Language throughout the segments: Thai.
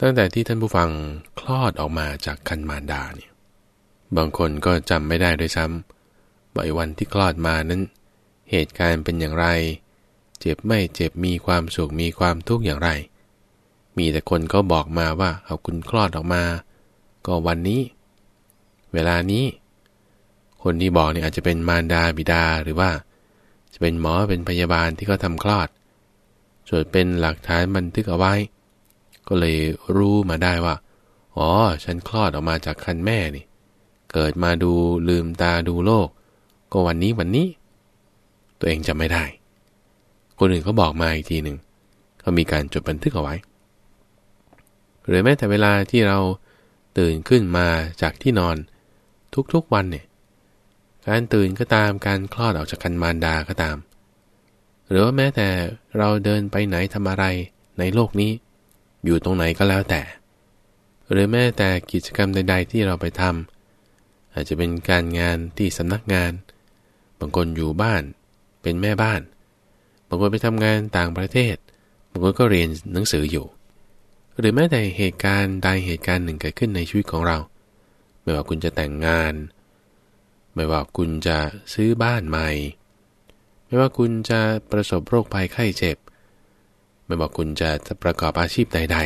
ตั้งแต่ที่ท่านผู้ฟังคลอดออกมาจากคันมารดาเนี่ยบางคนก็จำไม่ได้ด้วยซ้ำว่าวันที่คลอดมานั้น เหตุการณ์เป็นอย่างไร เจ็บไม่เจ็บมีความสุขมีความทุกข์อย่างไร มีแต่คนก็บอกมาว่าเอาคุณคลอดออกมา ก็วันนี้ เวลานี้ คนที่บอกเนี่ยอาจจะเป็นมารดาบิดาหรือว่า จะเป็นหมอเป็นพยาบาลที่เขาทำคลอดส่วนเป็นหลักฐานบันทึกเอาไว้ ก็เลยรู้มาได้ว่า อ๋อ ฉันคลอดออกมาจากคันแม่นี่ เกิดมาดูลืมตาดูโลก ก็วันนี้วันนี้ ตัวเองจำไม่ได้ คนอื่นเขาบอกมาอีกทีหนึ่งเขามีการจดบันทึกเอาไว้ หรือแม้แต่เวลาที่เราตื่นขึ้นมาจากที่นอน ทุกๆวันเนี่ย การตื่นก็ตามการคลอดออกจากคันมารดาก็ตาม หรือว่าแม้แต่เราเดินไปไหนทำอะไรในโลกนี้ อยู่ตรงไหนก็แล้วแต่ หรือแม้แต่กิจกรรมใด ๆ ที่เราไปทำอาจจะเป็นการงานที่สำนักงาน บางคนอยู่บ้าน เป็นแม่บ้าน บางคนไปทำงานต่างประเทศ บางคนก็เรียนหนังสืออยู่ หรือแม้แต่เหตุการณ์ใดเหตุการณ์หนึ่งเกิดขึ้นในชีวิตของเรา ไม่ว่าคุณจะแต่งงาน ไม่ว่าคุณจะซื้อบ้านใหม่ ไม่ว่าคุณจะประสบโรคภัยไข้เจ็บ ไม่ว่าคุณจะประกอบอาชีพใด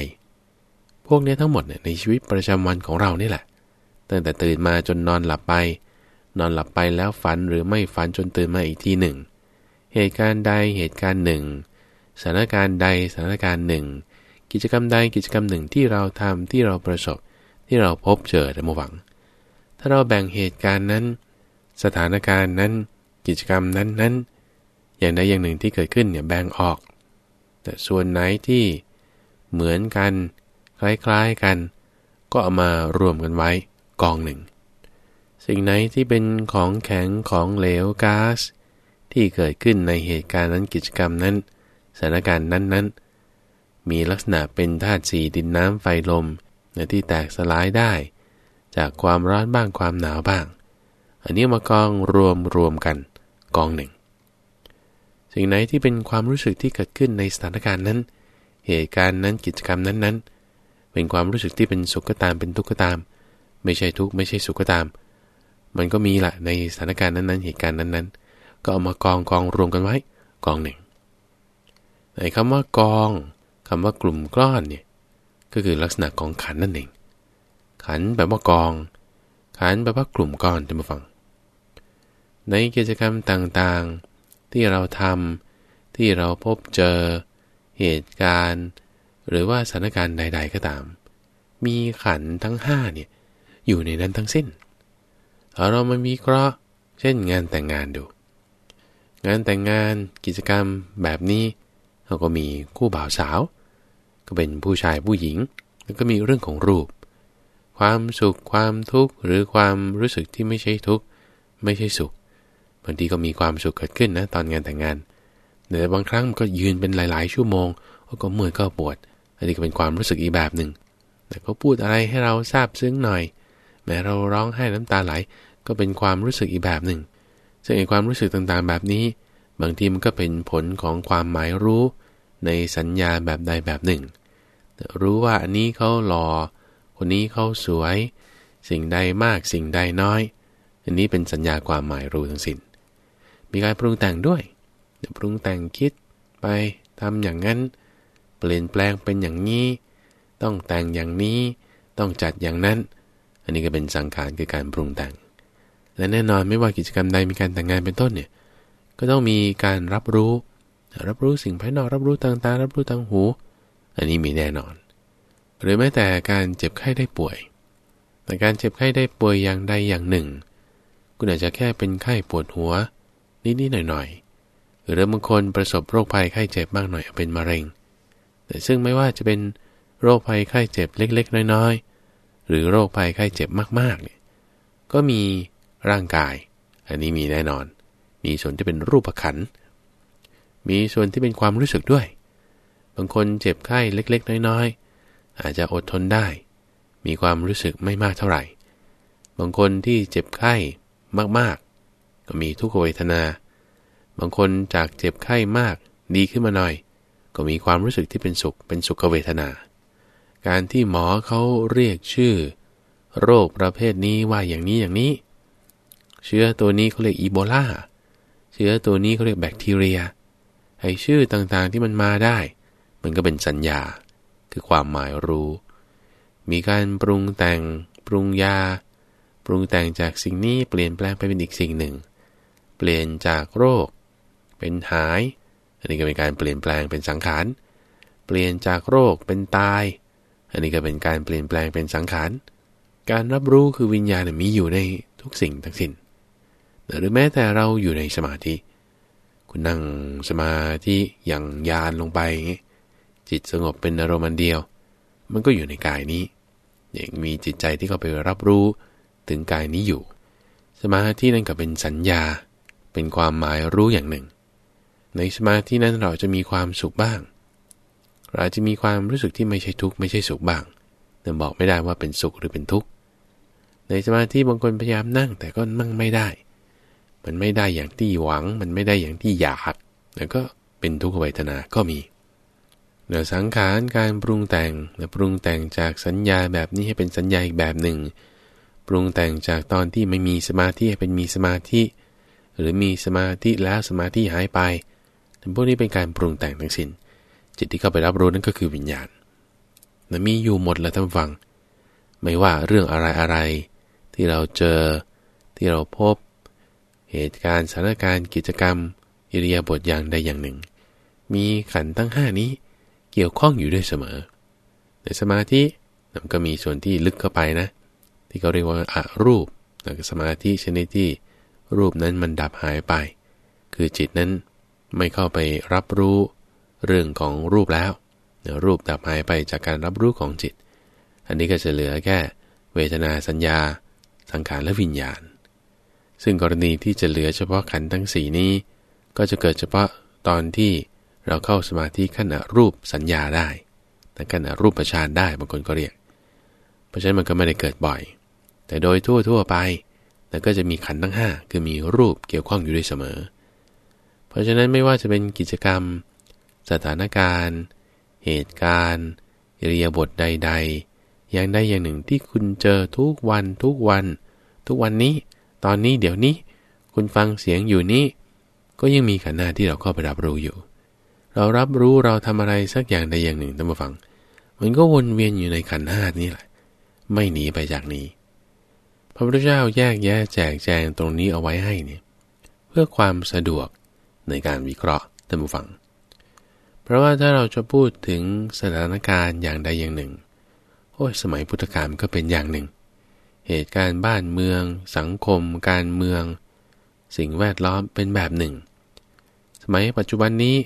ๆ พวกนี้ทั้งหมดเนี่ยในชีวิตประจำวันของเรานี่แหละ ตั้งแต่ตื่นมาจนนอนหลับไป นอนหลับไปแล้วฝันหรือไม่ฝันจนตื่นมาอีกทีหนึ่ง เหตุการณ์ใดเหตุการณ์หนึ่ง สถานการณ์ใดสถานการณ์หนึ่ง กิจกรรมใดกิจกรรมหนึ่งที่เราทำที่เราประสบที่เราพบเจอในมหวัง ถ้าเราแบ่งเหตุการณ์นั้น สถานการณ์นั้น กิจกรรมนั้นนั้นอย่างใดอย่างหนึ่งที่เกิดขึ้นเนี่ยแบ่งออก แต่ส่วนไหนที่เหมือนกัน คล้ายๆกัน ก็เอามารวมกันไว้กองหนึ่ง สิ่งไหนที่เป็นของแข็งของเหลวก๊าซที่เกิดขึ้นในเหตุการณ์นั้นกิจกรรมนั้นสถานการณ์นั้น ๆ มีลักษณะเป็นธาตุสีดินน้ำไฟลมในที่แตกสลายได้ จากความร้อนบ้างความหนาวบ้าง อันนี้มากองรวมรวมกันกองหนึ่ง สิ่งไหนที่เป็นความรู้สึกที่เกิดขึ้นในสถานการณ์นั้น เหตุการณ์นั้นกิจกรรมนั้นๆ เป็นความรู้สึกที่เป็นสุขก็ตามเป็นทุกข์ก็ตาม ไม่ใช่ทุกข์ไม่ใช่สุขก็ตาม มันก็มีแหละในสถานการณ์นั้นๆ เหตุการณ์นั้นๆ ก็เอามากองกองรวมกันไว้กองหนึ่งในคำว่ากองคำว่ากลุ่มก้อนเนี่ยก็คือลักษณะของขันนั่นเอง ขันแบบว่ากอง ขันแบบว่ากลุ่มก้อนจะมาฟัง ในกิจกรรมต่างๆ ที่เราทำที่เราพบเจอ เหตุการณ์ หรือว่าสถานการณ์ใด ๆ ก็ตาม มีขันทั้งห้าเนี่ยอยู่ในนั้นทั้งสิ้นเอาเรามามีเคราะห์ เช่นงานแต่งงานดู งานแต่งงานกิจกรรมแบบนี้เราก็มีคู่บ่าวสาว ก็เป็นผู้ชายผู้หญิง แล้วก็มีเรื่องของรูป ความสุขความทุกข์หรือความรู้สึกที่ไม่ใช่ทุกข์ไม่ใช่สุข บางทีก็มีความสุขเกิดขึ้นนะตอนงานแต่งงานแต่บางครั้งก็ยืนเป็นหลาย ๆ ชั่วโมงก็เมื่อยก็ปวด อันนี้ก็เป็นความรู้สึกอีกแบบหนึ่งแต่ก็พูดอะไรให้เราทราบซึ้งหน่อย แม้เราร้องไห้น้ำตาไหล ก็เป็นความรู้สึกอีกแบบหนึ่ง ซึ่งไอ้ความรู้สึกต่างๆ แบบนี้ บางทีมันก็เป็นผลของความหมายรู้ ในสัญญาแบบใดแบบหนึ่ง รู้ว่าอันนี้เขาหลอ่อ คนนี้เขาสวย สิ่งใดมากสิ่งใดน้อย อันนี้เป็นสัญญาความหมายรู้ทั้งสิน้น มีการปรุงแต่งด้วยปรุงแต่งคิดไปทำอย่างนั้น เปลี่ยนแปลงเป็นอย่างนี้ ต้องแต่งอย่างนี้ต้องจัดอย่างนั้น อันนี้ก็เป็นสังขารคือการปรุงแต่ง และแน่นอนไม่ว่ากิจกรรมใดมีการแต่งงานเป็นต้นเนี่ยก็ต้องมีการรับรู้ รับรู้สิ่งภายนอกรับรู้ทางตารับรู้ทางหู อันนี้มีแน่นอน หรือแม้แต่การเจ็บไข้ได้ป่วย แต่การเจ็บไข้ได้ป่วยอย่างใดอย่างหนึ่ง คุณอาจจะแค่เป็นไข้ปวดหัว นิดๆหน่อยๆ หรือบางคนประสบโรคภัยไข้เจ็บมากหน่อยเป็นมะเร็ง แต่ซึ่งไม่ว่าจะเป็นโรคภัยไข้เจ็บเล็ก ๆ น้อยๆ หรือโรคภัยไข้เจ็บมากๆเนี่ยก็มีร่างกาย อันนี้มีแน่นอน มีส่วนที่เป็นรูปขัน มีส่วนที่เป็นความรู้สึกด้วย บางคนเจ็บไข้เล็ก ๆ น้อยๆ อาจจะอดทนได้ มีความรู้สึกไม่มากเท่าไหร่ บางคนที่เจ็บไข้มาก ก็มีทุกขเวทนา บางคนจากเจ็บไข้มากดีขึ้นมาหน่อย ก็มีความรู้สึกที่เป็นสุขเป็นสุขเวทนา การที่หมอเขาเรียกชื่อ โรคประเภทนี้ว่าอย่างนี้อย่างนี้ เชื้อตัวนี้เขาเรียกอีโบลาเชื้อตัวนี้เขาเรียกแบคทีเรียไอชื่อต่างๆที่มันมาได้ มันก็เป็นสัญญา คือความหมายรู้ มีการปรุงแต่ง ปรุงยา ปรุงแต่งจากสิ่งนี้เปลี่ยนแปลงไปเป็นอีกสิ่งหนึ่ง เปลี่ยนจากโรค เป็นหาย อันนี้ก็เป็นการเปลี่ยนแปลงเป็นสังขาร เปลี่ยนจากโรคเป็นตาย อันนี้ก็เป็นการเปลี่ยนแปลงเป็นสังขาร การรับรู้คือวิญญาณมีอยู่ในทุกสิ่งทั้งสิ้น หรือแม้แต่เราอยู่ในสมาธิ คุณนั่งสมาธิอย่างยานลงไป จิตสงบเป็นอารมณ์เดียว มันก็อยู่ในกายนี้อย่างมีจิตใจที่เข้าไปรับรู้ถึงกายนี้อยู่ สมาธินั่นก็เป็นสัญญา เป็นความหมายรู้อย่างหนึ่ง ในสมาธินั้นเราจะมีความสุขบ้างเราจะมีความรู้สึกที่ไม่ใช่ทุกข์ไม่ใช่สุขบ้าง แต่บอกไม่ได้ว่าเป็นสุขหรือเป็นทุกข์ ในสมาธิบางคนพยายามนั่งแต่ก็นั่งไม่ได้ มันไม่ได้อย่างที่หวัง มันไม่ได้อย่างที่อยากแล้วก็เป็นทุกขเวทนาก็มีเนื้อสังขารการปรุงแต่งและปรุงแต่งจากสัญญาแบบนี้ให้เป็นสัญญาอีกแบบหนึ่ง ปรุงแต่งจากตอนที่ไม่มีสมาธิให้เป็นมีสมาธิ หรือมีสมาธิแล้วสมาธิหายไปทั้งพวกนี้เป็นการปรุงแต่งทั้งสิน้น จิตที่เข้าไปรับรู้นั่นก็คือวิญญาณนะมีอยู่หมดแล้วท่านฟัง ไม่ว่าเรื่องอะไรอะไรที่เราเจอที่เราพบ เหตุการณ์สถานการณ์กิจกรรม อิริยาบถอย่างใดอย่างหนึ่ง มีขันทั้งห้านี้เกี่ยวข้องอยู่ด้วยเสมอ ในสมาธิมันก็มีส่วนที่ลึกเข้าไปนะ ที่เขาเรียกว่าอารูปสมาธิชนิดที่ รูปนั้นมันดับหายไป คือจิตนั้นไม่เข้าไปรับรู้เรื่องของรูปแล้ว รูปดับหายไปจากการรับรู้ของจิต อันนี้ก็จะเหลือแค่เวทนาสัญญา สังขารและวิญญาณ ซึ่งกรณีที่จะเหลือเฉพาะขันทั้งสีนี้ ก็จะเกิดเฉพาะตอนที่เราเข้าสมาธิขั้นรูปสัญญาได้แต่ขั้นรูปประชานได้บางคนก็เรียก เพราะฉะนั้นมันก็ไม่ได้เกิดบ่อย แต่โดยทั่วทั่วไป แล้วก็จะมีขันทั้ง 5 คือมีรูปเกี่ยวข้องอยู่ด้วยเสมอ เพราะฉะนั้นไม่ว่าจะเป็นกิจกรรม สถานการณ์ เหตุการณ์อิริยบถใด ๆ อย่างใดอย่างหนึ่งที่คุณเจอทุกวันทุกวัน ทุกวันนี้ ตอนนี้เดี๋ยวนี้ คุณฟังเสียงอยู่นี่ก็ยังมีขันหน้าที่เราเข้าไปรับรู้อยู่ เรารับรู้เราทำอะไรสักอย่างใดอย่างหนึ่งตั้งมาฟัง มันก็วนเวียนอยู่ในขันธ์ห้านี่แหละ ไม่หนีไปจากนี้ พระพุทธเจ้าแยกแยะแจกแจงตรงนี้เอาไว้ให้เนี่ยเพื่อความสะดวกในการวิเคราะห์ตั้งมาฟัง เพราะว่าถ้าเราจะพูดถึงสถานการณ์อย่างใดอย่างหนึ่งโอ้ยสมัยพุทธกาลก็เป็นอย่างหนึ่ง เหตุการณ์บ้านเมือง สังคม การเมือง สิ่งแวดล้อมเป็นแบบหนึ่ง สมัยปัจจุบันนี้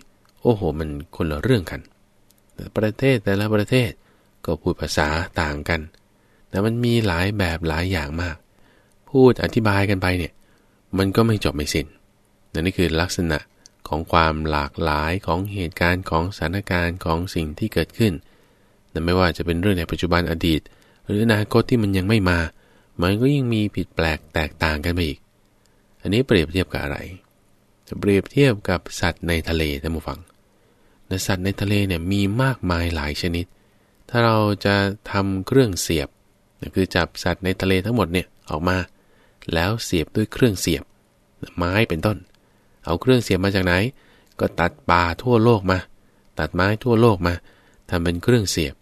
โอ้โห มันคนละเรื่องกัน ประเทศแต่ละประเทศก็พูดภาษาต่างกัน แต่มันมีหลายแบบหลายอย่างมาก พูดอธิบายกันไปเนี่ย มันก็ไม่จบไม่สิน้นนี่คือลักษณะของความหลากหลายของเหตุการณ์ของสถานการณ์ของสิ่งที่เกิดขึ้นนั่ไม่ว่าจะเป็นเรื่องในปัจจุบันอดีต หรืออนาคตที่มันยังไม่มา มันก็ยิ่งมีผิดแปลกแตกต่างกันไปอีก อันนี้เปรียบเทียบกับอะไร จะเปรียบเทียบกับสัตว์ในทะเลท่านผู้ฟังสัตว์ในทะเลเนี่ยมีมากมายหลายชนิด ถ้าเราจะทำเครื่องเสียบ คือจับสัตว์ในทะเลทั้งหมดเนี่ยออกมา แล้วเสียบด้วยเครื่องเสียบ ไม้เป็นต้น เอาเครื่องเสียบมาจากไหน ก็ตัดป่าทั่วโลกมา ตัดไม้ทั่วโลกมาทำเป็นเครื่องเสียบ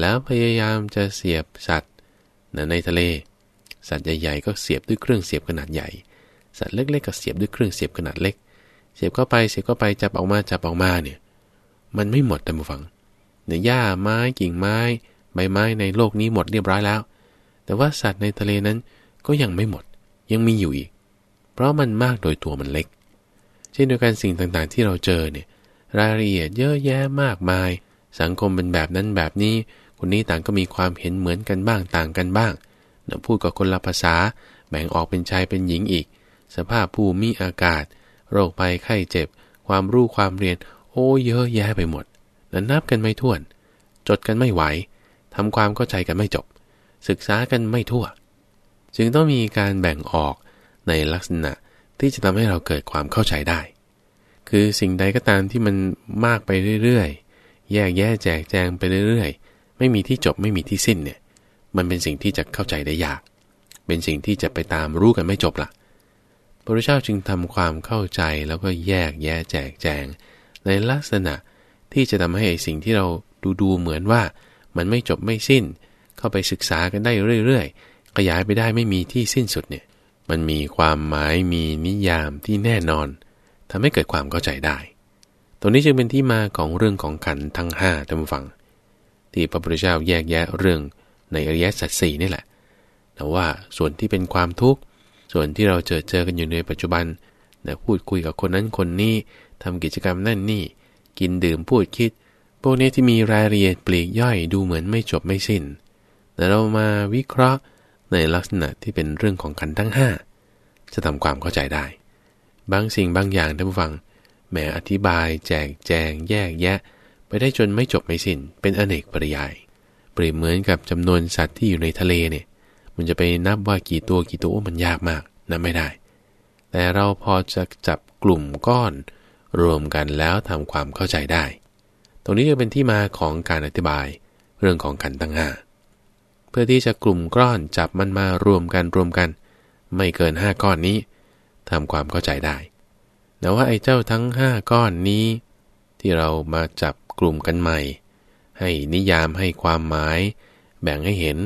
แล้วพยายามจะเสียบสัตว์ในทะเล สัตว์ใหญ่ๆก็เสียบด้วยเครื่องเสียบขนาดใหญ่ สัตว์เล็กๆก็เสียบด้วยเครื่องเสียบขนาดเล็ก เสียบเข้าไปเสียบเข้าไปจับออกมาจับออกมาเนี่ย มันไม่หมดแต่มาฟังเนื้อหญ้าไม้กิ่งไม้ ใบไม้ในโลกนี้หมดเรียบร้อยแล้ว แต่ว่าสัตว์ในทะเลนั้นก็ยังไม่หมด ยังมีอยู่อีก เพราะมันมากโดยตัวมันเล็ก เช่นเดียวกันสิ่งต่างๆที่เราเจอเนี่ยรายละเอียดเยอะแยะมากมาย สังคมเป็นแบบนั้นแบบนี้ คนนี้ต่างก็มีความเห็นเหมือนกันบ้างต่างกันบ้างนพูดกับคนละภาษา แบ่งออกเป็นชายเป็นหญิงอีก สภาพภูมิอากาศ โรคภัยไข้เจ็บ ความรู้ความเรียน โอ้เยอะแยะไปหมดนั้นนับกันไม่ถ้วน จดกันไม่ไหว ทำความเข้าใจกันไม่จบ ศึกษากันไม่ทั่ว จึงต้องมีการแบ่งออกในลักษณะที่จะทำให้เราเกิดความเข้าใจได้ คือสิ่งใดก็ตามที่มันมากไปเรื่อยๆ แยกแยะแจกแจงไปเรื่อยๆ ไม่มีที่จบไม่มีที่สิ้นเนี่ย มันเป็นสิ่งที่จะเข้าใจได้ยาก เป็นสิ่งที่จะไปตามรู้กันไม่จบละ่ะพระพุทธเจ้าจึงทำความเข้าใจแล้วก็แยกแยะแจกแจง ในลักษณะที่จะทำให้สิ่งที่เราดูดูเหมือนว่า มันไม่จบไม่สิ้น เข้าไปศึกษากันได้เรื่อยๆ ขยายไปได้ไม่มีที่สิ้นสุดเนี่ย มันมีความหมายมีนิยามที่แน่นอนทำให้เกิดความเข้าใจได้ ตรงนี้จึงเป็นที่มาของเรื่องของขันทั้งห้าท่านฟัง ที่พระพุทธเจ้าแยกแยะเรื่องในอริยสัจสี่นี่แหละแต่ว่าส่วนที่เป็นความทุกข์ ส่วนที่เราเจอเจอกันอยู่ในปัจจุบันนะพูดคุยกับคนนั้นคนนี้ทำกิจกรรมนั่นนี่ กินดื่มพูดคิด พวกนี้ที่มีรายละเอียดปลีกย่อยดูเหมือนไม่จบไม่สิน้น แต่เรามาวิเคราะห์ในลักษณะที่เป็นเรื่องของขันทั้งห้าจะทำความเข้าใจได้ บางสิ่งบางอย่างท่านผู้ฟัง แม้อธิบาย แจกแจง แยกแยะ ไปได้จนไม่จบไม่สิน้น เป็นอเนกปริยาย เปรียบเหมือนกับจำนวนสัตว์ที่อยู่ในทะเลเนี่ย มันจะไปนับว่ากี่ตัวกี่ตัวมันยากมากนับไม่ได้ แต่เราพอจะจับกลุ่มก้อน รวมกันแล้วทำความเข้าใจได้ รงนี้จะเป็นที่มาของการอธิบายเรื่องของขันตั้งห้าเพื่อที่จะกลุ่มก้อนจับมันมารวมกันรวมกัน ไม่เกินห้าก้อนนี้ทำความเข้าใจได้แต่ว่าไอ้เจ้าทั้งห้าก้อนนี้ ที่เรามาจับกลุ่มกันใหม่ ให้นิยามให้ความหมาย แบ่งให้เห็น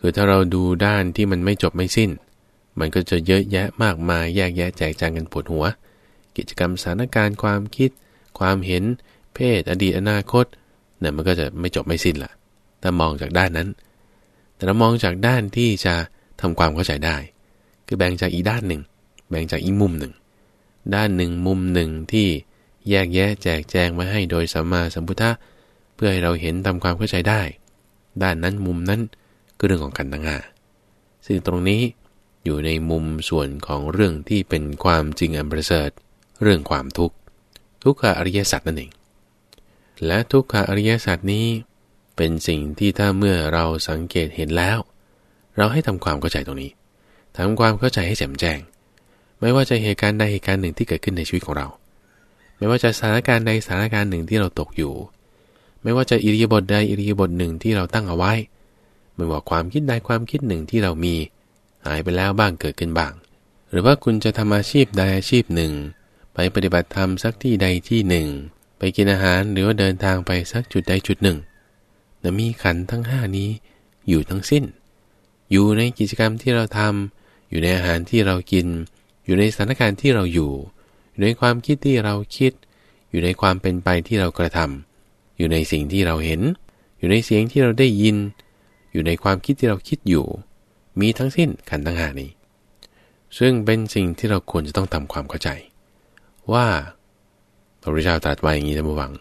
คือถ้าเราดูด้านที่มันไม่จบไม่สิ้น มันก็จะเยอะแยะมากมายแยกแยะแจกแจงกันปวดหัว กิจกรรมสถานการณ์ความคิด ความเห็น เพศ อดีตอนาคตเนี่ยมันก็จะไม่จบไม่สิ้นละถ้ามองจากด้านนั้น แต่เรามองจากด้านที่จะทำความเข้าใจได้ คือแบ่งจากอีด้านหนึ่ง แบ่งจากอีมุมหนึ่ง ด้านหนึ่งมุมหนึ่งที่แยกแยะแจกแจงมาให้โดยสัมมาสัมพุทธะเพื่อให้เราเห็นทำความเข้าใจได้ ด้านนั้นมุมนั้นก็เรื่องของกันตังหาซึ่งตรงนี้อยู่ในมุมส่วนของเรื่องที่เป็นความจริงอันประเสริฐเรื่องความทุกข์ทุกขอริยสัจนั่นเอง และทุกขอริยสัจนี้ เป็นสิ่งที่ถ้าเมื่อเราสังเกตเห็นแล้ว เราให้ทำความเข้าใจตรงนี้ทำความเข้าใจให้แจ่มแจ้ง ไม่ว่าจะเหตุการณ์ใดเหตุการณ์หนึ่งที่เกิดขึ้นในชีวิตของเรา ไม่ว่าจะสถานการณ์ใดสถานการณ์หนึ่งที่เราตกอยู่ ไม่ว่าจะอิริยาบถใดอิริยาบถหนึ่งที่เราตั้งเอาไว้ไม่ว่าความคิดใดความคิดหนึ่งที่เรามี หายไปแล้วบ้างเกิดขึ้นบ้าง หรือว่าคุณจะทำอาชีพใดอาชีพหนึ่ง ไปปฏิบัติธรรมสักที่ใดที่หนึ่ง ไปกินอาหารหรือว่าเดินทางไปสักจุดใดจุดหนึ่งแต่มีขันทั้งห้านี้อยู่ทั้งสิ้น อยู่ในกิจกรรมที่เราทำอยู่ในอาหารที่เรากิน อยู่ในสถานการณ์ที่เราอยู่ อยู่ในความคิดที่เราคิด อยู่ในความเป็นไปที่เรากระทำอยู่ในสิ่งที่เราเห็น อยู่ในเสียงที่เราได้ยิน อยู่ในความคิดที่เราคิดอยู่ มีทั้งสิ้นขันทั้งห้านี้ ซึ่งเป็นสิ่งที่เราควรจะต้องทำความเข้าใจ ว่า ระพุทธเจ้าตรัสไว้อย่างนี้ท่านผู้ฟัง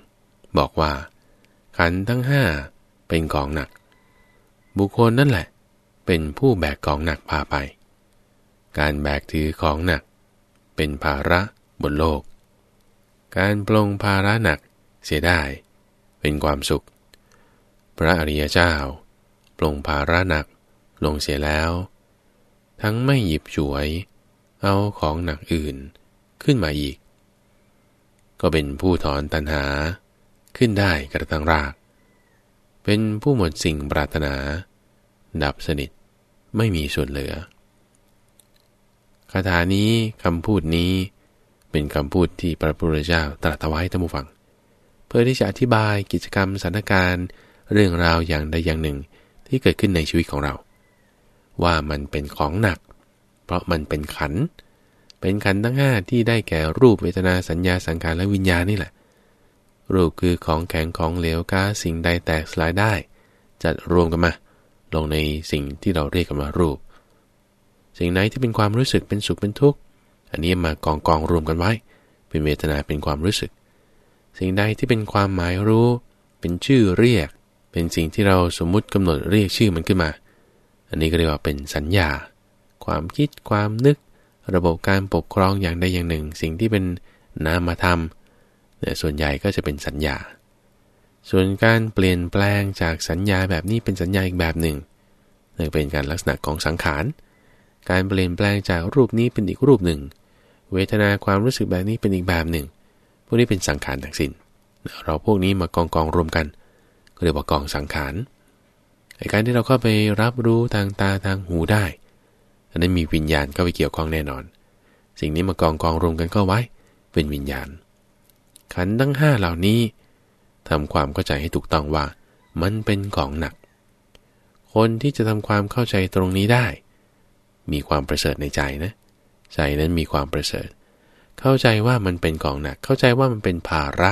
บอกว่า ขันทั้งห้าเป็นกองหนัก บุคคลนั่นแหละ เป็นผู้แบกกองหนักพาไป การแบกถือของหนัก เป็นภาระบนโลก การปลงภาระหนักเสียได้ เป็นความสุข พระอริยเจ้าปลงภาระหนักลงเสียแล้ว ทั้งไม่หยิบฉวย เอาของหนักอื่นขึ้นมาอีก ก็เป็นผู้ถอนตัณหา ขึ้นได้กระตังราก เป็นผู้หมดสิ่งปรารถนา ดับสนิทไม่มีส่วนเหลือคาถานี้คำพูดนี้เป็นคำพูดที่พระพุทธเจ้าตรัสไว้ท่านผู้ฟัง เพื่อที่จะอธิบายกิจกรรมสถานการณ์เรื่องราวอย่างใดอย่างหนึ่งที่เกิดขึ้นในชีวิตของเรา ว่ามันเป็นของหนัก เพราะมันเป็นขันเเป็นขันธ์ทั้งห้าที่ได้แก่รูปเวทนาสัญญาสังขารและวิญญาณนี่แหละ รูปคือของแข็งของเหลวก๊าซสิ่งใดแตกสลายได้ จัดรวมกันมา ลงในสิ่งที่เราเรียกกันว่ารูป สิ่งไหนที่เป็นความรู้สึกเป็นสุขเป็นทุกข์ อันนี้มากองกองรวมกันไว้ เป็นเวทนาเป็นความรู้สึก สิ่งใดที่เป็นความหมายรู้ เป็นชื่อเรียก เป็นสิ่งที่เราสมมุติกำหนดเรียกชื่อมันขึ้นมา อันนี้ก็เรียกว่าเป็นสัญญา ความคิดความนึก ระบบการปกครองอย่างใดอย่างหนึ่ง สิ่งที่เป็นนามธรรมเนี่ยส่วนใหญ่ก็จะเป็นสัญญา ส่วนการเปลี่ยนแปลงจากสัญญาแบบนี้เป็นสัญญาอีกแบบหนึ่งนี่เป็นการลักษณะของสังขาร การเปลี่ยนแปลงจากรูปนี้เป็นอีกรูปหนึ่ง เวทนาความรู้สึกแบบนี้เป็นอีกแบบหนึ่ง พวกนี้เป็นสังขารทั้งสิน้น เราพวกนี้มากองกองรวมกัน ก็เรียกว่ากองสังขารการที่เราเข้าไปรับรู้ทางตาทางหูได้ อันนั้นมีวิญญาณเข้าไปเกี่ยวข้องแน่นอน สิ่งนี้มากองกองรวมกันก็ไว้ เป็นวิญญาณ ขันทั้งห้าเหล่านี้ทำความเข้าใจให้ถูกต้องว่า มันเป็นของหนัก คนที่จะทำความเข้าใจตรงนี้ได้ มีความประเสริฐในใจนะ ใจนั้นมีความประเสริฐ เข้าใจว่ามันเป็นของหนัก เข้าใจว่ามันเป็นภาระ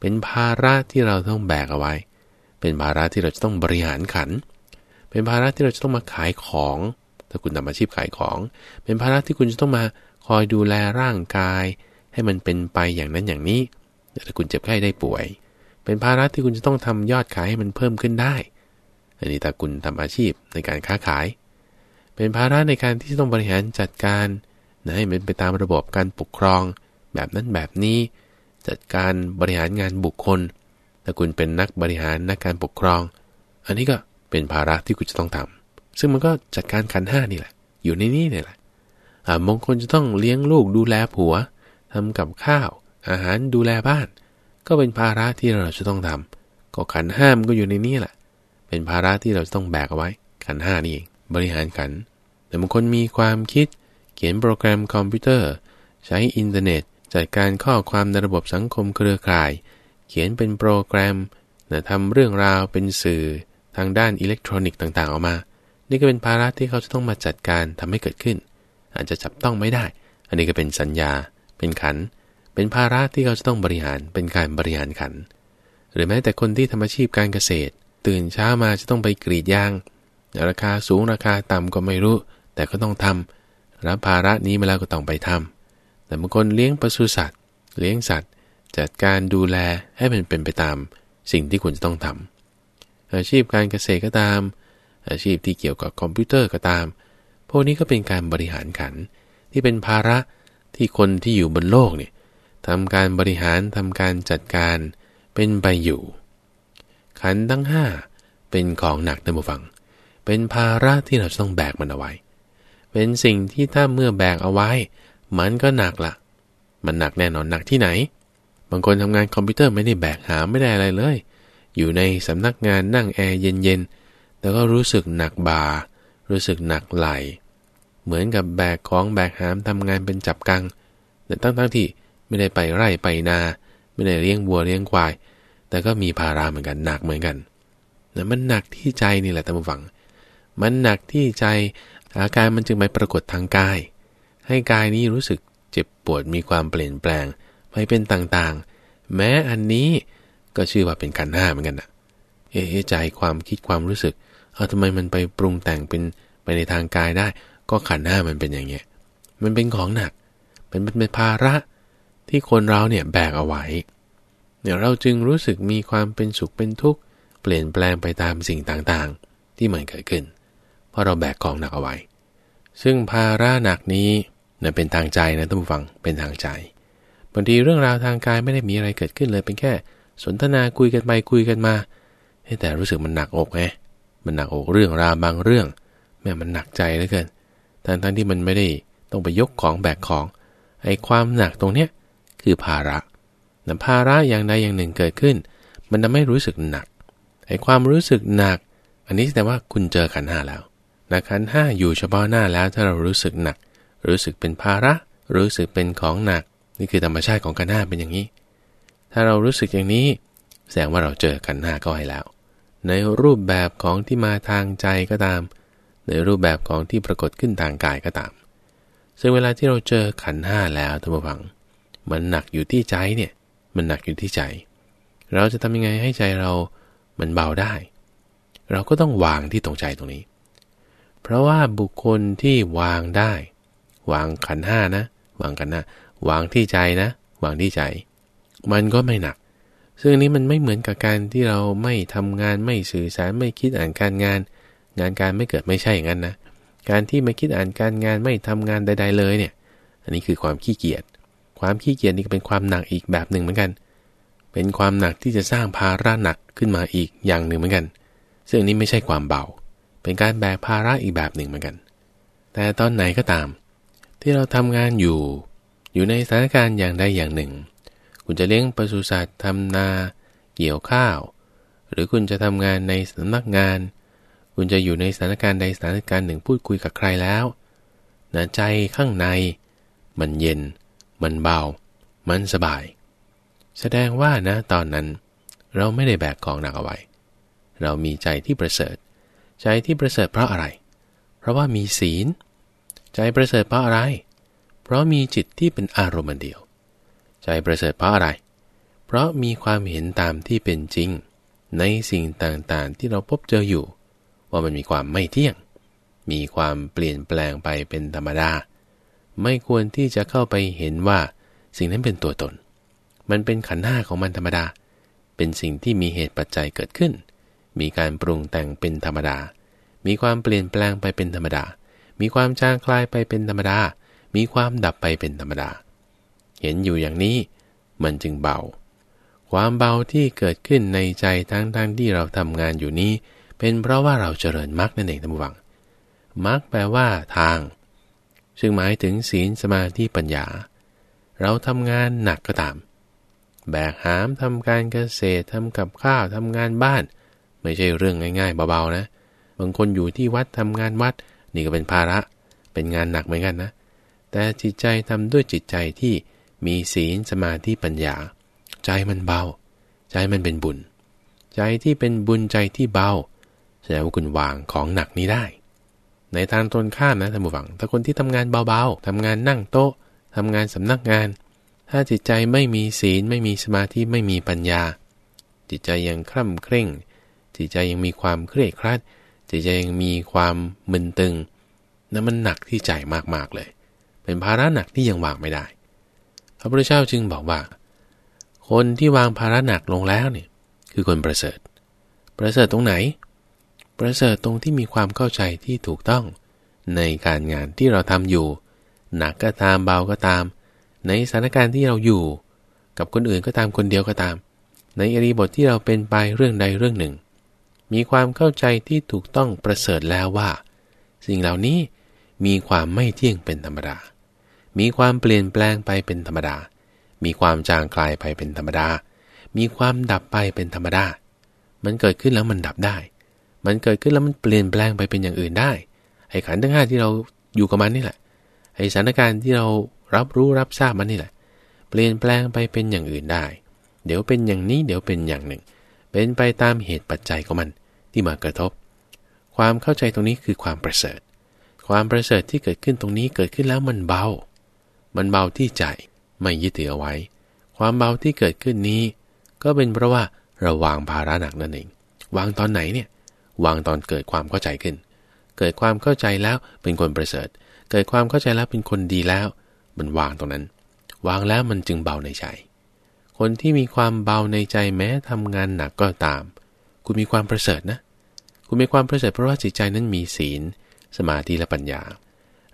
เป็นภาระที่เราต้องแบกเอาไว้ เป็นภาระที่เราจะต้องบริหารขัน เป็นภาระที่เราจะต้องมาขายของ ถ้าคุณทำอาชีพขายของ เป็นภาระที่คุณจะต้องมาคอยดูแลร่างกาย ให้มันเป็นไปอย่างนั้นอย่างนี้ถ้าคุณเจ็บไข้ได้ป่วย เป็นภาระที่คุณจะต้องทำยอดขายให้มันเพิ่มขึ้นได้ อันนี้ถ้าคุณทำอาชีพในการค้าขาย เป็นภาระในการที่ต้องบริหารจัดการนะให้มันไปตามระบบการปกครอง แบบนั้นแบบนี้ จัดการบริหารงานบุคคล ถ้าคุณเป็นนักบริหารนักการปกครอง อันนี้ก็เป็นภาระที่คุณจะต้องทำ ซึ่งมันก็จัดการขันธ์ห้านี่แหละ อยู่ในนี้นี่แหละบางคนจะต้องเลี้ยงลูกดูแลผัวทำกับข้าว อาหารดูแลบ้าน ก็เป็นภาระที่เราจะต้องทำก็ขันธ์ห้าก็อยู่ในนี้แหละ เป็นภาระที่เราจะต้องแบกเอาไว้ ขันธ์ห้านี่เองบริหารขันธ์ แต่บางคนมีความคิด เขียนโปรแกรมคอมพิวเตอร์ ใช้อินเทอร์เน็ต จัดการข้อความในระบบสังคมเครือข่าย เขียนเป็นโปรแกรมนะทำเรื่องราวเป็นสื่อทางด้านอิเล็กทรอนิกส์ต่างๆ ออกมา นี่ก็เป็นภาระที่เขาจะต้องมาจัดการทำให้เกิดขึ้น อาจจะจับต้องไม่ได้ อันนี้ก็เป็นสัญญา เป็นขัน เป็นภาระที่เขาจะต้องบริหาร เป็นการบริหารขัน หรือแม้แต่คนที่ทำอาชีพการเกษตร ตื่นเช้ามาจะต้องไปกรีดยาง ราคาสูงราคาต่ำก็ไม่รู้ แต่ก็ต้องทำรับภาระนี้มาแล้วก็ต้องไปทำแต่บางคนเลี้ยงปศุสัตว์ เลี้ยงสัตว์ จัดการดูแลให้มันเป็นไปตาม สิ่งที่คุณจะต้องทำอาชีพการเกษตรก็ตาม อาชีพที่เกี่ยวกับคอมพิวเตอร์ก็ตาม พวกนี้ก็เป็นการบริหารขัน ที่เป็นภาระที่คนที่อยู่บนโลกเนี่ยทำการบริหารทำการจัดการเป็นไปอยู่ ขันทั้งห้าเป็นของหนักท่านผู้ฟัง เป็นภาระที่เราต้องแบกมันเอาไว้ เป็นสิ่งที่ถ้าเมื่อแบกเอาไว้ มันก็หนักละมันหนักแน่นอนหนักที่ไหน บางคนทำงานคอมพิวเตอร์ไม่ได้แบกหาไม่ได้อะไรเลย อยู่ในสำนักงานนั่งแอร์เย็นๆ แต่ก็รู้สึกหนักบารู้สึกหนักไหล เหมือนกับแบกของแบกหามทำงานเป็นจับกัง แต่ตั้งๆที่ไม่ได้ไปไร่ไปนา ไม่ได้เลี้ยงวัวเลี้ยงควาย แต่ก็มีภาระเหมือนกันหนักเหมือนกันนะมันหนักที่ใจนี่แหละท่านผู้ฟัง มันหนักที่ใจอาการมันจึงไปปรากฏทางกาย ให้กายนี้รู้สึกเจ็บปวดมีความเปลี่ยนแปลงไปเป็นต่างๆ แม้อันนี้ก็ชื่อว่าเป็นขันห้าเหมือนกันนะเอ๊ใจความคิดความรู้สึก เอาทำไมมันไปปรุงแต่งเป็นไปในทางกายได้ ก็ขันห้ามันเป็นอย่างเงี้ย มันเป็นของหนักเป็นเป็นภาระที่คนเราเนี่ยแบกเอาไว้เนี่ยเราจึงรู้สึกมีความเป็นสุขเป็นทุกข์เปลี่ยนแปลงไปตามสิ่งต่างๆ ที่มันเกิดขึ้น เพราะเราแบกกองหนักเอาไว้ ซึ่งภาระหนักนี้เนี่ยเป็นทางใจนะท่านผู้ฟังเป็นทางใจบางทีเรื่องราวทางกายไม่ได้มีอะไรเกิดขึ้นเลยเป็นแค่ สนทนาคุยกันไปคุยกันมาแต่รู้สึกมันหนักอกไง มันหนักอกเรื่องราวบางเรื่องแม่มันหนักใจเหลือเกินทั้งทั้งที่มันไม่ได้ต้องไปยกของแบกของไอ้ความหนักตรงเนี้ยคือภาระแต่ภาระอย่างใดอย่างหนึ่งเกิดขึ้น มันทำให้รู้สึกหนักไอ้ความรู้สึกหนัก อันนี้แสดงว่าคุณเจอขันห้าแล้วนะขันห้าอยู่เฉพาะหน้าแล้วถ้าเรารู้สึกหนัก รู้สึกเป็นภาระ รู้สึกเป็นของหนัก นี่คือธรรมชาติของขันห้าเป็นอย่างนี้ ถ้าเรารู้สึกอย่างนี้ แสดงว่าเราเจอขันห้าก็ให้แล้ว ในรูปแบบของที่มาทางใจก็ตาม ในรูปแบบของที่ปรากฏขึ้นทางกายก็ตาม ซึ่งเวลาที่เราเจอขันห้าแล้วท่านผู้ฟัง มันหนักอยู่ที่ใจเนี่ย มันหนักอยู่ที่ใจ เราจะทำยังไงให้ใจเรา มันเบาได้ เราก็ต้องวางที่ตรงใจตรงนี้ เพราะว่าบุคคลที่วางได้ วางขันห้านะ วางกันนะวางที่ใจนะ วางที่ใจ มันก็ไม่หนัก ซึ่งอันนี้มันไม่เหมือนกับการที่เราไม่ทำงานไม่สื่อสารไม่คิดอ่านการงาน งานการไม่เกิดไม่ใช่อย่างนั้นนะ การที่ไม่คิดอ่านการงานไม่ทำงานใด ๆ เลยเนี่ย อันนี้คือความขี้เกียจ ความขี้เกียจนี่ก็เป็นความหนักอีกแบบหนึ่งเหมือนกัน เป็นความหนักที่จะสร้างภาระหนักขึ้นมาอีกอย่างหนึ่งเหมือนกัน ซึ่งอันี้ไม่ใช่ความเบา เป็นการแบกภาระอีกแบบหนึ่งเหมือนกัน แต่ตอนไหนก็ตาม ที่เราทำงานอยู่ อยู่ในสถานการณ์อย่างใดอย่างหนึ่ง คุณจะเลี้ยงปศุสัตว์ทำนา เกี่ยวข้าว หรือคุณจะทำงานในสำนักงาน คุณจะอยู่ในสถานการณ์ใดสถานการณ์หนึ่งพูดคุยกับใครแล้วนะใจข้างใน มันเย็น มันเบา มันสบาย แสดงว่านะตอนนั้น เราไม่ได้แบกของหนักเอาไว้ เรามีใจที่ประเสริฐ ใจที่ประเสริฐเพราะอะไร เพราะว่ามีศีล ใจประเสริฐเพราะอะไร เพราะมีจิตที่เป็นอารมณ์เดียว ใจประเสริฐเพราะอะไร เพราะมีความเห็นตามที่เป็นจริง ในสิ่งต่างๆที่เราพบเจออยู่ ว่ามันมีความไม่เที่ยง มีความเปลี่ยนแปลงไปเป็นธรรมดา ไม่ควรที่จะเข้าไปเห็นว่าสิ่งนั้นเป็นตัวตน มันเป็นขันธ์ห้าของมันธรรมดา เป็นสิ่งที่มีเหตุปัจจัยเกิดขึ้น มีการปรุงแต่งเป็นธรรมดา มีความเปลี่ยนแปลงไปเป็นธรรมดา มีความจางคลายไปเป็นธรรมดา มีความดับไปเป็นธรรมดา เห็นอยู่อย่างนี้ มันจึงเบา ความเบาที่เกิดขึ้นในใจทั้งทั้งที่เราทำงานอยู่นี้ เป็นเพราะว่าเราเจริญมรรคนั่นเองท่านผู้ฟังมรรคแปลว่าทาง ซึ่งหมายถึงศีลสมาธิปัญญา เราทำงานหนักก็ตาม แบกหามทำการเกษตรทำกับข้าวทำงานบ้าน ไม่ใช่เรื่องง่ายๆเบาๆนะ บางคนอยู่ที่วัดทำงานวัด นี่ก็เป็นภาระ เป็นงานหนักเหมือนกันนะ แต่จิตใจทำด้วยจิตใจที่ มีศีลสมาธิปัญญา ใจมันเบา ใจมันเป็นบุญ ใจที่เป็นบุญใจที่เบาแสดงว่าคุณวางของหนักนี้ได้ ในทางตรงข้ามนะท่านผู้ฟัง ถ้าคนที่ทำงานเบาๆทำงานนั่งโต๊ะทำงานสำนักงาน ถ้าจิตใจไม่มีศีลไม่มีสมาธิไม่มีปัญญา จิตใจยังคร่ำเคร่ง จิตใจยังมีความเครียดครัด จิตใจยังมีความมึนตึงนั่นมันหนักที่ใจมากๆเลย เป็นภาระหนักที่ยังวางไม่ได้ ระพุทธเจ้าจึงบอกว่า คนที่วางภาระหนักลงแล้วเนี่ยคือคนประเสริฐ ประเสริฐตรงไหน ประเสริฐตรงที่มีความเข้าใจที่ถูกต้องในการงานที่เราทำอยู่ หนักก็ตามเบาก็ตาม ในสถานการณ์ที่เราอยู่ กับคนอื่นก็ตามคนเดียวก็ตาม ในอริบทที่เราเป็นไปเรื่องใดเรื่องหนึ่ง มีความเข้าใจที่ถูกต้องประเสริฐแล้วว่า สิ่งเหล่านี้มีความไม่เที่ยงเป็นธรรมดา มีความเปลี่ยนแปลงไปเป็นธรรมดา มีความจางคลายไปเป็นธรรมดา มีความดับไปเป็นธรรมดา มันเกิดขึ้นแล้วมันดับได้ มันเกิดขึ้นแล้วมันเปลี่ยนแปลงไปเป็นอย่างอื่นได้ ไอ้ขันทั้งห้าที่เราอยู่กับมันนี่แหละ ไอ้สถานการณ์ที่เรารับรู้รับทราบมันนี่แหละ เปลี่ยนแปลงไปเป็นอย่างอื่นได้ เดี๋ยวเป็นอย่างนี้เดี๋ยวเป็นอย่างหนึ่ง เป็นไปตามเหตุปัจจัยของมันที่มากระทบ ความเข้าใจตรงนี้คือความประเสริฐ ความประเสริฐที่เกิดขึ้นตรงนี้เกิดขึ้นแล้วมันเบา มันเบาที่ใจไม่ยึดถือเอาไว้ ความเบาที่เกิดขึ้นนี้ ก็เป็นเพราะว่าเราวางภาระหนักนั่นเองวางตอนไหนเนี่ยวางตอนเกิดความเข้าใจขึ้น เกิดความเข้าใจแล้วเป็นคนประเสริฐ เกิดความเข้าใจแล้วเป็นคนดีแล้ว มันวางตรงนั้น วางแล้วมันจึงเบาในใจ คนที่มีความเบาในใจแม้ทำงานหนักก็ตาม คุณมีความประเสริฐนะ คุณมีความประเสริฐเพราะว่าจิตใจนั้นมีศีล สมาธิและปัญญา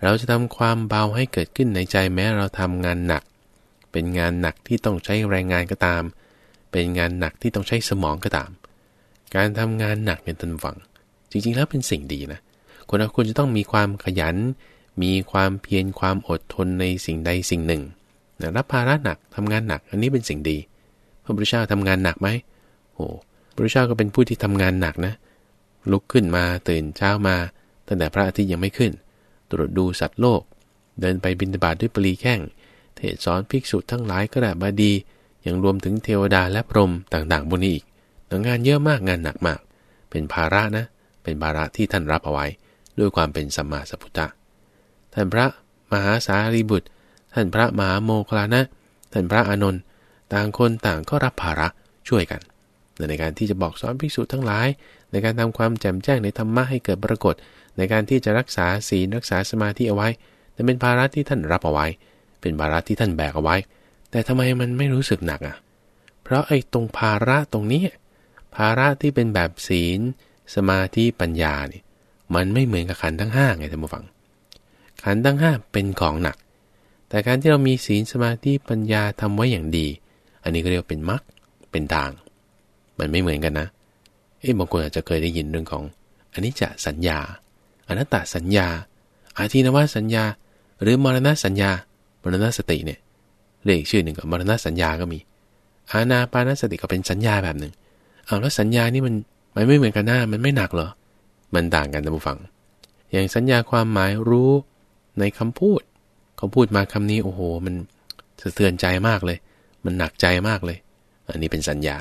เราจะทำความเบาให้เกิดขึ้นในใจแม้เราทำงานหนัก เป็นงานหนักที่ต้องใช้แรงงานก็ตาม เป็นงานหนักที่ต้องใช้สมองก็ตาม การทำงานหนักในตันฝัง จริงๆแล้วเป็นสิ่งดีนะคนเราควรจะต้องมีความขยัน มีความเพียรความอดทนในสิ่งใดสิ่งหนึ่งนะรับภาระหนักทำงานหนัก อันนี้เป็นสิ่งดี พระพุทธเจ้าทำงานหนักไหมโอ้พระพุทธเจ้าก็เป็นผู้ที่ทำงานหนักนะ ลุกขึ้นมาตื่นเช้ามาตั้งแต่พระอาทิตย์ยังไม่ขึ้น ตรวจดูสัตว์โลก เดินไปบินบาตด้วยปรีแข้ง เทศสอนภิกษุทั้งหลายก็ได้บาดี ยังรวมถึงเทวดาและพรหมต่างๆบนนี้อีกงานเยอะมากงานหนักมาก เป็นภาระนะ เป็นภาระที่ท่านรับเอาไว้ ด้วยความเป็นสัมมาสัพพุทธะ ท่านพระมหาสารีบุตร ท่านพระมหาโมคลานะ ท่านพระอานนท์ต่างคนต่างก็รับภาระช่วยกันในการที่จะบอกสอนภิกษุทั้งหลาย ในการทำความแจ่มแจ้งในธรรมะให้เกิดปรากฏ ในการที่จะรักษาศีลรักษาสมาธิเอาไว้ แต่เป็นภาระที่ท่านรับเอาไว้ เป็นภาระที่ท่านแบกเอาไว้ แต่ทำไมมันไม่รู้สึกหนักอะ เพราะไอ้ตรงภาระตรงนี้ ภาระที่เป็นแบบศีล สมาธิปัญญาเนี่ยมันไม่เหมือนกับขันทั้งห้าไงท่านผู้ฟัง ขันทั้งห้าเป็นของหนัก แต่การที่เรามีศีลสมาธิปัญญาทำไว้อย่างดี อันนี้ก็เรียกเป็นมรรคเป็นทาง มันไม่เหมือนกันนะ เอ้บางคนอาจจะเคยได้ยินเรื่องของอันนี้จะสัญญา อนัตตสัญญา อาทินวสัญญา หรือมรณะสัญญามรณะสติเนี่ยเรียกชื่อหนึ่งกับมรณะสัญญาก็มี อาณาปานสติก็เป็นสัญญาแบบหนึ่งเอาแล้วสัญญานี่มันมันไม่เหมือนกันหน้ามันไม่หนักเหรอ มันต่างกันนะผู้ฟัง อย่างสัญญาความหมายรู้ในคำพูดเขาพูดมาคำนี้โอ้โห มันสะเทือนใจมากเลย มันหนักใจมากเลย อันนี้เป็นสัญญา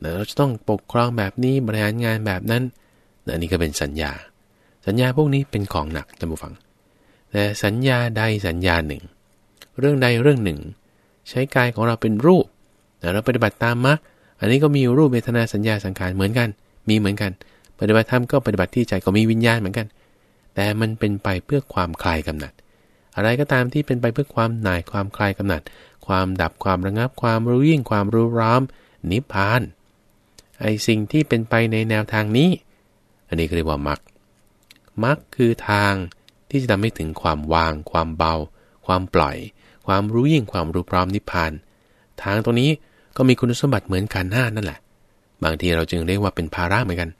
เราจะต้องปกครองแบบนี้บริหารงานแบบนั้นอันนี้ก็เป็นสัญญา สัญญาพวกนี้เป็นของหนักท่านผู้ฟัง แต่สัญญาใดสัญญาหนึ่ง เรื่องใดเรื่องหนึ่ง ใช้กายของเราเป็นรูปเราปฏิบัติตามมรรคอันนี้ก็มีรูปเวทนาสัญญาสังขารเหมือนกัน มีเหมือนกัน ปฏิบัติธรรมก็ปฏิบัติที่ใจก็มีวิญญาณเหมือนกัน แต่มันเป็นไปเพื่อความคลายกำหนัด อะไรก็ตามที่เป็นไปเพื่อความหน่ายความคลายกำหนัด ความดับความระงับ ความรู้ยิ่งความรู้ร้อมนิพพาน ไอสิ่งที่เป็นไปในแนวทางนี้ อันนี้เรียกว่ามรรค มรรคคือทางที่จะทำให้ถึงความวาง ความเบา ความปล่อย ความรู้ยิ่งความรู้พร้อมนิพพาน ทางตรงนี้ก็มีคุณสมบัติเหมือนกันห้านั่นแหละ บางทีเราจึงเรียกว่าเป็นภาระเหมือนกัน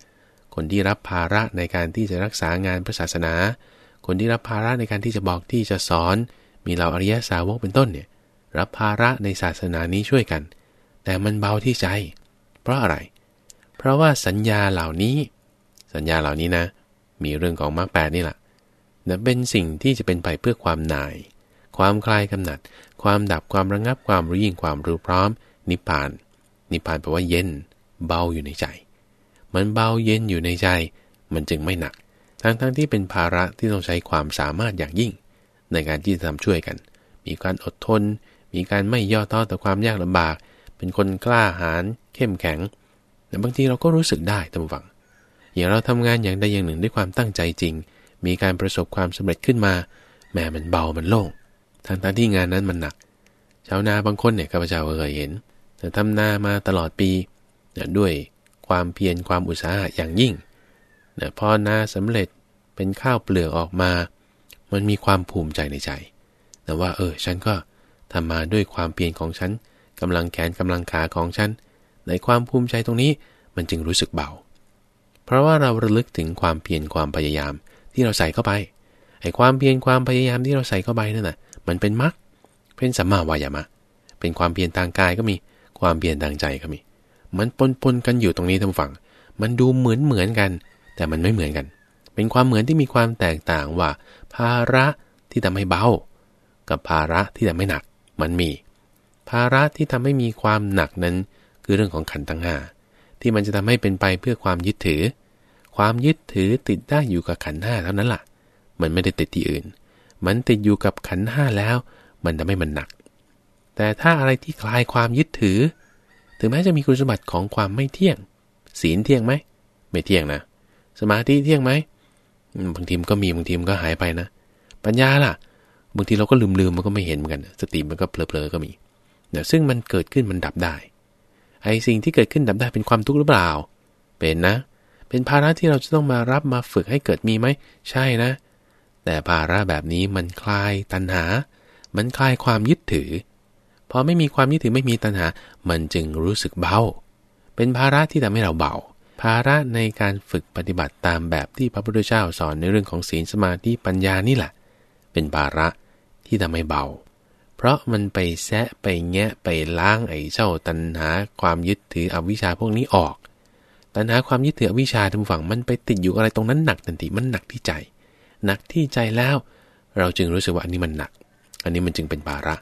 คนที่รับภาระในการที่จะรักษางานพระศาสนา คนที่รับภาระในการที่จะบอกที่จะสอน มีเหล่าอริยสาวกเป็นต้นเนี่ย รับภาระในศาสนานี้ช่วยกัน แต่มันเบาที่ใจ เพราะอะไร เพราะว่าสัญญาเหล่านี้ สัญญาเหล่านี้นะ มีเรื่องของมรรคแปดนี่แหละนะเป็นสิ่งที่จะเป็นไปเพื่อความหน่าย ความคลายกำหนัด ความดับความระงับความรู้ยิ่งความรู้พร้อม นิพพาน นิพพานแปลว่าเย็น เบาอยู่ในใจ มันเบาเย็นอยู่ในใจ มันจึงไม่หนัก ทั้งทั้งที่เป็นภาระที่ต้องใช้ความสามารถอย่างยิ่ง ในการที่จะทำช่วยกัน มีการอดทน มีการไม่ย่อท้อต่อความยากลำบาก เป็นคนกล้าหาญเข้มแข็งแต่บางทีเราก็รู้สึกได้ตั้งฝัง อย่างเราทำงานอย่างใดอย่างหนึ่งด้วยความตั้งใจจริง มีการประสบความสำเร็จขึ้นมาแม้มันเบามันโล่งทั้งทั้งที่งานนั้นมันหนัก ชาวนาบางคนเนี่ยข้าพเจ้าเคยเห็นแต่ทำนามาตลอดปีนะด้วยความเพียรความอุตสาหะอย่างยิ่งนะพอนาสำเร็จเป็นข้าวเปลือกออกมา มันมีความภูมิใจในใจนะว่าเออฉันก็ทำมาด้วยความเพียรของฉันกำลังแขนกำลังขาของฉันในความภูมิใจตรงนี้มันจึงรู้สึกเบา เพราะว่าเราระลึกถึงความเพียรความพยายามที่เราใส่เข้าไปไอ้ความเพียรความพยายามที่เราใส่เข้าไปนั่นน่ะ มันเป็นมรรคเป็นสัมมาวายามะ เป็นความเพียรทางกายก็มี ความเปลี่ยนทางใจก็มี มันปนปนกันอยู่ตรงนี้ทั้งฝั่งมันดูเหมือนเหมือนกัน แต่มันไม่เหมือนกัน เป็นความเหมือนที่มีความแตกต่างว่า ภาระที่ทำให้เบา กับภาระที่ทำให้หนัก มันมี ภาระที่ทำให้มีความหนักนั้น คือเรื่องของขันธ์ทั้งห้าที่มันจะทำให้เป็นไปเพื่อความยึดถือ ความยึดถือติดได้อยู่กับขันห้าเท่านั้นละ่ะ มันไม่ได้ติดที่อื่น มันติดอยู่กับขันห้าแล้ว มันทำให้มันหนัก แต่ถ้าอะไรที่คลายความยึดถือ ถึงแม้จะมีคุณสมบัติของความไม่เที่ยง ศีลเที่ยงไหม ไม่เที่ยงนะ สมาธิเที่ยงไหม บางทีมันก็มีบางทีมันก็หายไปนะ ปัญญาล่ะ บางทีเราก็ลืมลืมมันก็ไม่เห็นเหมือนกัน สติมันก็เผลอๆก็มีเนี่ยซึ่งมันเกิดขึ้นมันดับได้ ไอ้สิ่งที่เกิดขึ้นดับได้เป็นความทุกข์หรือเปล่า เป็นนะเเป็นภาระที่เราจะต้องมารับมาฝึกให้เกิดมีไหม ใช่นะ แต่ภาระแบบนี้มันคลายตัณหา มันคลายความยึดถือ พอไม่มีความยึดถือไม่มีตัณหา มันจึงรู้สึกเบา เป็นภาระที่ทำให้เราเบา ภาระในการฝึกปฏิบัติตามแบบที่พระพุทธเจ้าสอนในเรื่องของศีลสมาธิปัญญานี่แหละ เป็นภาระที่ทำให้เบา เพราะมันไปแซะไปแงะไปล้างไอ้เจ้าตัณหา ความยึดถืออวิชชาพวกนี้ออก ตัณหาความยึดถือวิชาทางฝั่งมันไปติดอยู่อะไรตรงนั้นหนักทันทีมันหนักที่ใจ หนักที่ใจแล้ว เราจึงรู้สึกว่าอันนี้มันหนัก อันนี้มันจึงเป็นภาระ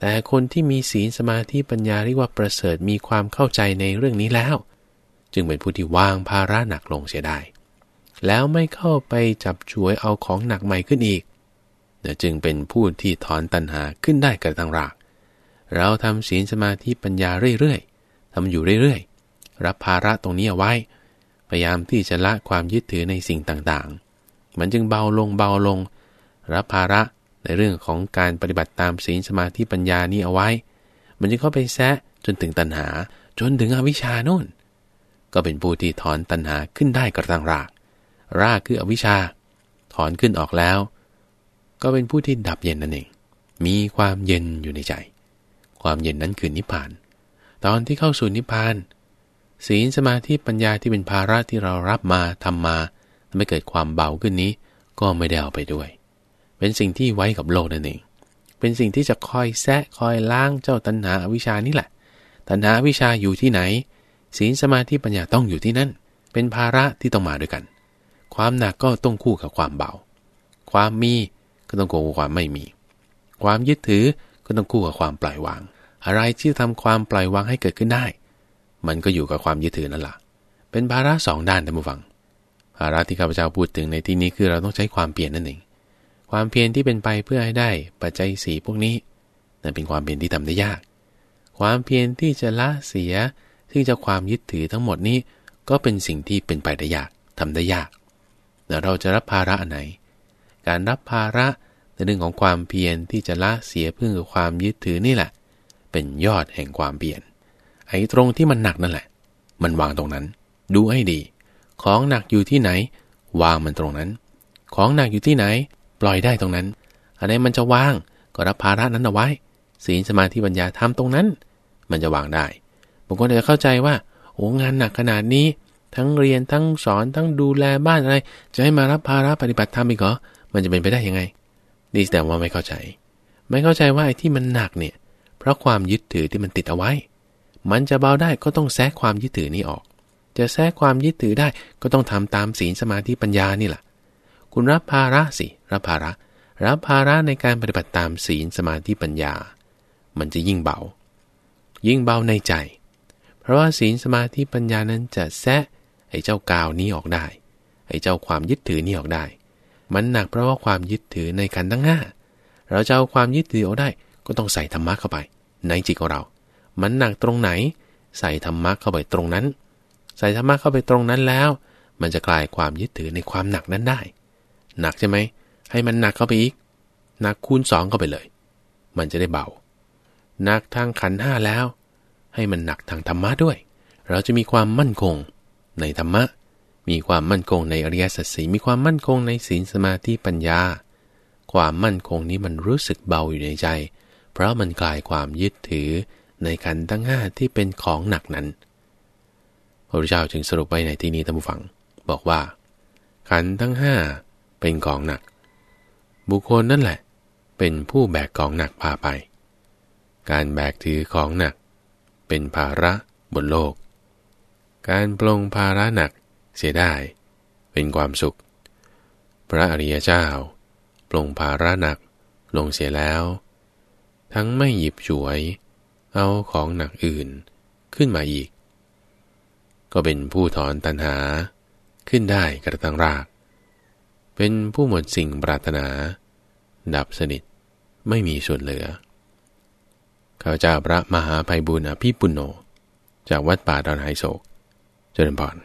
แต่คนที่มีศีลสมาธิปัญญาเรียกว่าประเสริฐมีความเข้าใจในเรื่องนี้แล้ว จึงเป็นผู้ที่วางภาระหนักลงเสียได้ แล้วไม่เข้าไปจับช่วยเอาของหนักใหม่ขึ้นอีกเนี่ยจึงเป็นผู้ที่ถอนตัณหาขึ้นได้กระตังราก เราทำศีลสมาธิปัญญาเรื่อยๆทำอยู่เรื่อยๆ รับภาระตรงนี้เอาไว้ พยายามที่จะละความยึดถือในสิ่งต่างๆ มันจึงเบาลงเบาลง รับภาระในเรื่องของการปฏิบัติตามศีลสมาธิปัญญานี้เอาไว้ มันจะเข้าไปแซะจนถึงตัณหา จนถึงอวิชาโน่น ก็เป็นผู้ที่ถอนตัณหาขึ้นได้กระตังราก รากคืออวิชชา ถอนขึ้นออกแล้ว ก็เป็นผู้ที่ดับเย็นนั่นเอง มีความเย็นอยู่ในใจ ความเย็นนั้นคือนิพพาน ตอนที่เข้าสู่นิพพาน ศีลสมาธิปัญญาที่เป็นภาระที่เรารับมาทำมาไม่เกิดความเบาขึ้นนี้ ก็ไม่ได้เอาไปด้วย เป็นสิ่งที่ไว้กับโลกนั่นเองเป็นสิ่งที่จะคอยแซะคอยล้างเจ้าตัณหาวิชานี่แหละ ตัณหาวิชาอยู่ที่ไหน ศีลสมาธิปัญญาต้องอยู่ที่นั่น เป็นภาระที่ต้องมาด้วยกัน ความหนักก็ต้องคู่กับความเบา ความมีก็ต้องคู่กับความไม่มี ความยึดถือก็ต้องคู่กับความปล่อยวาง อะไรที่ทำความปล่อยวางให้เกิดขึ้นได้ มันก็อยู่กับความยึดถือนั่นแหละเป็นภาระสองด้านท่านผู้ฟัง ภาระที่ข้าพเจ้าพูดถึงในที่นี้คือเราต้องใช้ความเพียรนั่นเอง ความเพียรที่เป็นไปเพื่อให้ได้ปัจจัยสีพวกนี้นั่นเป็นความเพียรที่ทำได้ยาก ความเพียรที่จะละเสียซึ่งจะความยึดถือทั้งหมดนี้ ก็เป็นสิ่งที่เป็นไปได้ยากทำได้ยากแต่เราจะรับภาระอันไหน การรับภาระในเรื่องของความเพียรที่จะละเสียเพื่อความยึดถือนี่แหละ เป็นยอดแห่งความเพียร อ้ตรงที่มันหนักนั่นแหละ มันวางตรงนั้น ดูให้ดี ของหนักอยู่ที่ไหน วางมันตรงนั้น ของหนักอยู่ที่ไหน ปล่อยได้ตรงนั้น อันไหนมันจะวางก็รับภาระนั้นเอาไว้ศีลสมาธิปัญญาทำตรงนั้น มันจะวางได้บางคนอาจจะเข้าใจว่าโอ้งานหนักขนาดนี้ ทั้งเรียนทั้งสอนทั้งดูแลบ้านอะไร จะให้มารับภาระปฏิบัติธรรมอีกเหรอมันจะเป็นไปได้ยังไงนี่แสดงว่าไม่เข้าใจ ไม่เข้าใจว่าไอ้ที่มันหนักเนี่ย เพราะความยึดถือที่มันติดเอาไว้ มันจะเบาได้ก็ต้องแทรกความยึดถือนี้ออก จะแทรกความยึดถือได้ก็ต้องทำตามศีลสมาธิปัญญานี่แหละคุณรับภาระสิ รับภาระ รับภาระในการปฏิบัติตามศีลสมาธิปัญญา มันจะยิ่งเบา ยิ่งเบาในใจ เพราะว่าศีลสมาธิปัญญานั้นจะแทะไอ้เจ้ากาวนี้ออกได้ ไอ้เจ้าความยึดถือนี้ออกได้ มันหนักเพราะว่าความยึดถือในขันธ์ทั้งห้าเราจะเอาความยึดถือออกได้ ก็ต้องใส่ธรรมะเข้าไป ในจิตของเรา มันหนักตรงไหน ใส่ธรรมะเข้าไปตรงนั้น ใส่ธรรมะเข้าไปตรงนั้นแล้ว มันจะกลายความยึดถือในความหนักนั้นได้ หนักใช่ไหม ให้มันหนักเข้าไปอีก หนักคูณสองเข้าไปเลย มันจะได้เบา หนักทางขันห้าแล้ว ให้มันหนักทางธรรมะด้วย เราจะมีความมั่นคงในธรรมะ มีความมั่นคงในอริยสัจสีมีความมั่นคงในศีลสมาธิปัญญา ความมั่นคงนี้มันรู้สึกเบาอยู่ในใจ เพราะมันกลายความยึดถือ ในขันทั้งห้าที่เป็นของหนักนั้น พระพุทธเจ้าจึงสรุปไว้ในที่นี้ท่านผู้ฟัง บอกว่า ขันทั้งห้าเป็นของหนัก บุคคลนั่นแหละ เป็นผู้แบกของหนักพาไป การแบกถือของหนัก เป็นภาระบนโลก การปลงภาระหนักเสียได้ เป็นความสุข พระอริยเจ้าปลงภาระหนักลงเสียแล้ว ทั้งไม่หยิบฉวย เอาของหนักอื่นขึ้นมาอีก ก็เป็นผู้ถอนตัณหาขึ้นได้กระตังราก เป็นผู้หมดสิ่งปรารถนา ดับสนิทไม่มีส่วนเหลือข้าเจ้าพระมหาภัยบุญอภิปุโน จากวัดป่าดอนไฮโศก เจริญพร